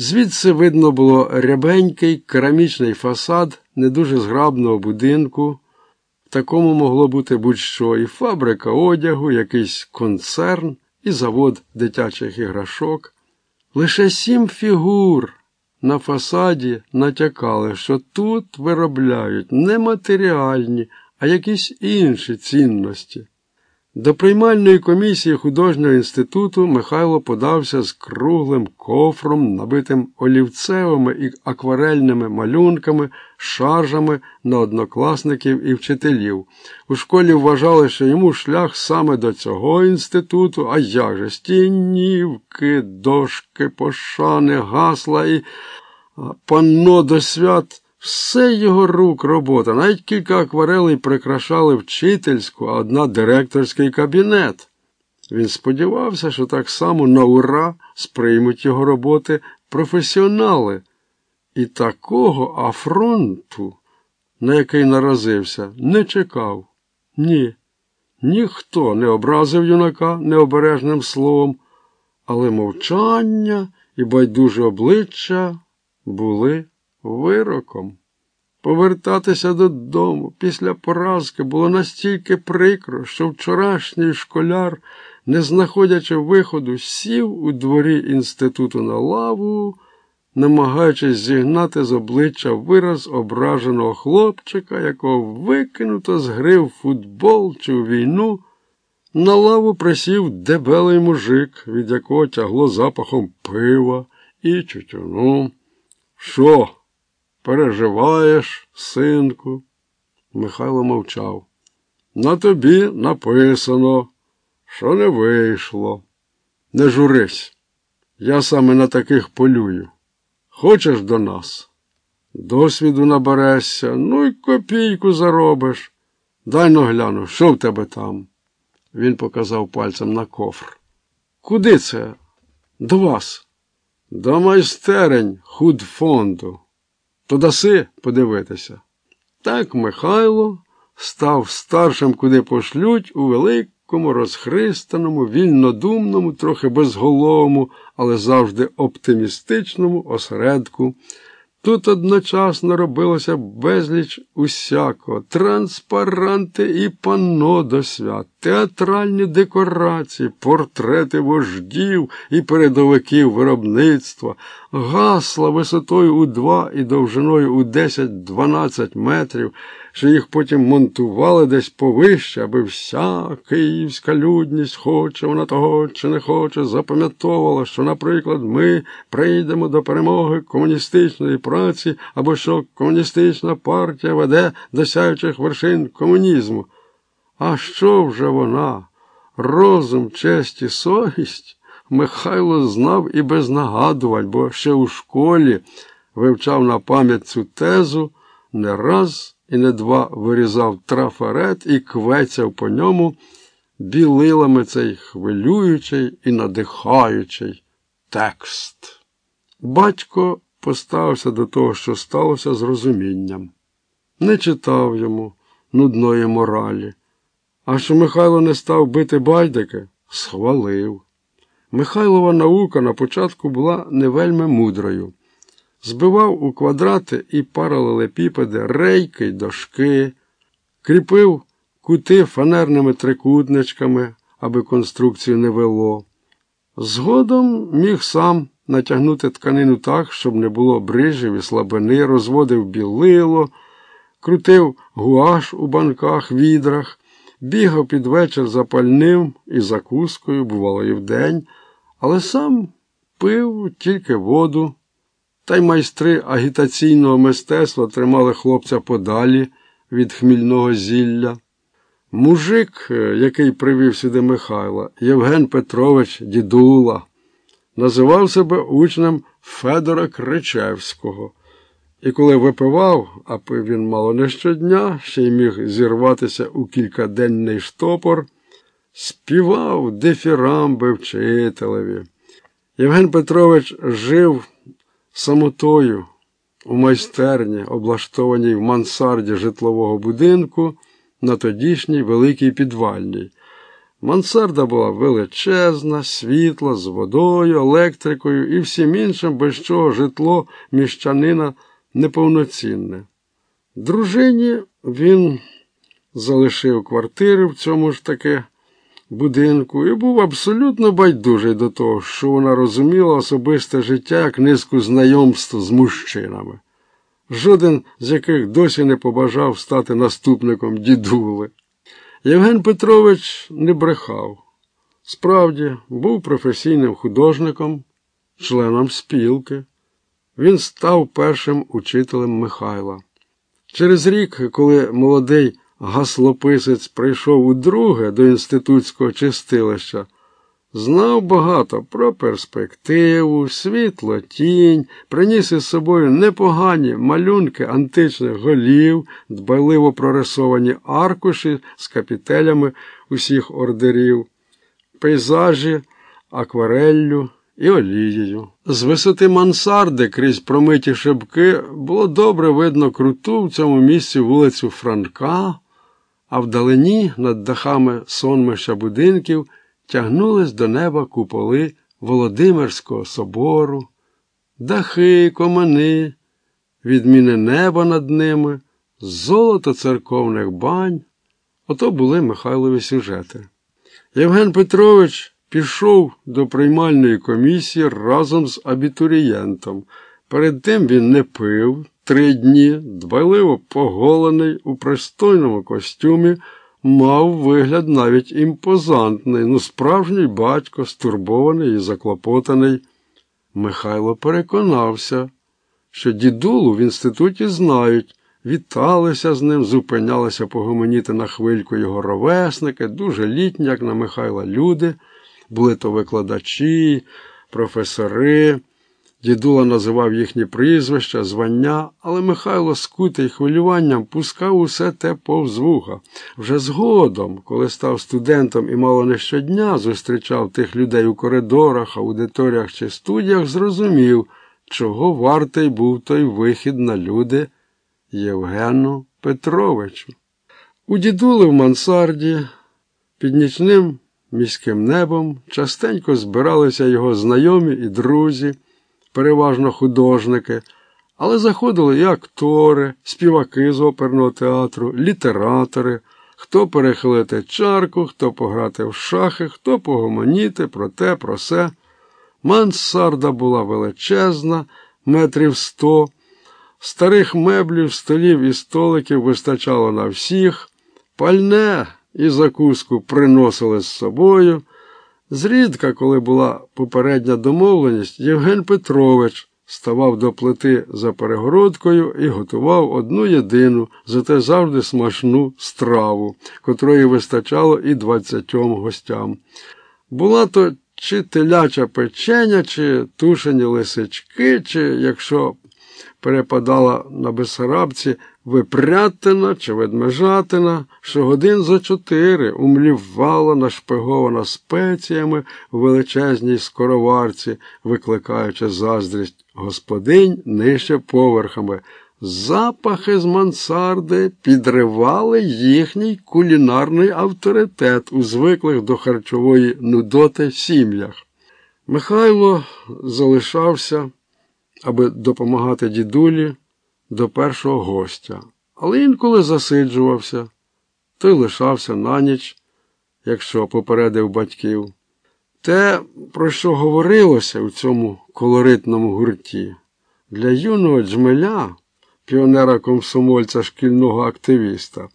Звідси видно було рябенький керамічний фасад не дуже зграбного будинку. В такому могло бути будь-що і фабрика одягу, якийсь концерн, і завод дитячих іграшок. Лише сім фігур на фасаді натякали, що тут виробляють не матеріальні, а якісь інші цінності. До приймальної комісії художнього інституту Михайло подався з круглим кофром, набитим олівцевими і акварельними малюнками, шаржами на однокласників і вчителів. У школі вважали, що йому шлях саме до цього інституту, а як же стінівки, дошки, пошани, гасла і панно до свят. Все його рук робота, навіть кілька акварелей прикрашали вчительську, а одна директорський кабінет. Він сподівався, що так само на ура сприймуть його роботи професіонали. І такого афронту, на який наразився, не чекав. Ні. Ніхто не образив юнака необережним словом, але мовчання і байдуже обличчя були вироком. Повертатися додому після поразки було настільки прикро, що вчорашній школяр, не знаходячи виходу, сів у дворі інституту на лаву, намагаючись зігнати з обличчя вираз ображеного хлопчика, якого викинуто з гри в футбол чи в війну. На лаву присів дебелий мужик, від якого тягло запахом пива і тютюну. Що? Переживаєш, синку? Михайло мовчав. На тобі написано, що не вийшло. Не журись. Я саме на таких полюю. Хочеш до нас? Досвіду наберешся, ну й копійку заробиш. Дай но гляну, що в тебе там? Він показав пальцем на кофр. Куди це? До вас? До майстерень худфонду. То даси подивитися. Так Михайло став старшим, куди пошлють, у великому, розхристаному, вільнодумному, трохи безголовому, але завжди оптимістичному осередку. Тут одночасно робилося безліч усякого, транспаранти і панно до свят, театральні декорації, портрети вождів і передовиків виробництва, гасла висотою у 2 і довжиною у 10-12 метрів, що їх потім монтували десь повище, аби вся київська людність, хоче вона того чи не хоче, запам'ятовувала, що, наприклад, ми прийдемо до перемоги комуністичної праці або що комуністична партія веде до сяючих вершин комунізму. А що вже вона? Розум, честь і совість Михайло знав і без нагадувань, бо ще у школі вивчав на пам'ять цю тезу не раз і не два вирізав трафарет і квецяв по ньому білилами цей хвилюючий і надихаючий текст. Батько поставився до того, що сталося з розумінням. Не читав йому нудної моралі. А що Михайло не став бити байдики, схвалив. Михайлова наука на початку була не вельми мудрою. Збивав у квадрати і паралелепіпеди рейки й дошки, кріпив кути фанерними трикутничками, аби конструкцію не вело. Згодом міг сам натягнути тканину так, щоб не було брижів і слабини, розводив білило, крутив гуаш у банках, відрах, бігав під вечір запальним і закускою, бувало, і вдень, але сам пив тільки воду. Та й майстри агітаційного мистецтва тримали хлопця подалі від хмільного зілля. Мужик, е, який привів сюди Михайла, Євген Петрович Дідула, називав себе учнем Федора Кричевського. І коли випивав, а пив він мало не щодня, ще й міг зірватися у кількаденний штопор, співав дифірамби вчителеві. Євген Петрович жив самотою у майстерні, облаштованій в мансарді житлового будинку на тодішній великій підвальній. Мансарда була величезна, світла, з водою, електрикою і всім іншим, без чого житло міщанина неповноцінне. Дружині він залишив квартири в цьому ж таки будинку і був абсолютно байдужий до того, що вона розуміла особисте життя як низку знайомств з мужчинами, жоден з яких досі не побажав стати наступником дідули. Євген Петрович не брехав. Справді, був професійним художником, членом спілки. Він став першим учителем Михайла. Через рік, коли молодий гаслописець прийшов удруге до інститутського чистилища, знав багато про перспективу, світло, тінь, приніс із собою непогані малюнки античних голів, дбайливо прорисовані аркуші з капітелями усіх ордерів, пейзажі, аквареллю і олією. З висоти мансарди крізь промиті шибки було добре видно круту в цьому місці вулицю Франка, а вдалині над дахами сонмища будинків тягнулись до неба куполи Володимирського собору, дахи, комани, відміни неба над ними, золото церковних бань. Ото були Михайлові сюжети. Євген Петрович пішов до приймальної комісії разом з абітурієнтом. Перед тим він не пив три дні, дбайливо поголений у пристойному костюмі, мав вигляд навіть імпозантний, ну справжній батько, стурбований і заклопотаний. Михайло переконався, що дідулу в інституті знають. Віталися з ним, зупинялися погомоніти на хвильку його ровесники, дуже літні, як на Михайла, люди були то викладачі, професори. Дідула називав їхні прізвища, звання, але Михайло, скутий хвилюванням, пускав усе те повз вуха. Вже згодом, коли став студентом і мало не щодня зустрічав тих людей у коридорах, аудиторіях чи студіях, зрозумів, чого вартий був той вихід на люди Євгену Петровичу. У дідули в мансарді під нічним міським небом частенько збиралися його знайомі і друзі, переважно художники, але заходили і актори, співаки з оперного театру, літератори, хто перехилити чарку, хто пограти в шахи, хто погомоніти про те, про се. Мансарда була величезна, метрів сто. Старих меблів, столів і столиків вистачало на всіх, пальне і закуску приносили з собою. Зрідка, коли була попередня домовленість, Євген Петрович ставав до плити за перегородкою і готував одну єдину, зате завжди смачну страву, котрої вистачало і двадцятьом гостям. Була то чи теляча печеня, чи тушені лисички, чи, якщо перепадала на Бесарабці випрятина чи ведмежатина, що годин за чотири умлівала нашпигована спеціями в величезній скороварці, викликаючи заздрість господинь нижче поверхами. Запахи з мансарди підривали їхній кулінарний авторитет у звиклих до харчової нудоти сім'ях. Михайло залишався аби допомагати дідулі до першого гостя, але інколи засиджувався, той лишався на ніч, якщо попередив батьків. Те, про що говорилося у цьому колоритному гурті, для юного джмеля, піонера комсомольця шкільного активіста,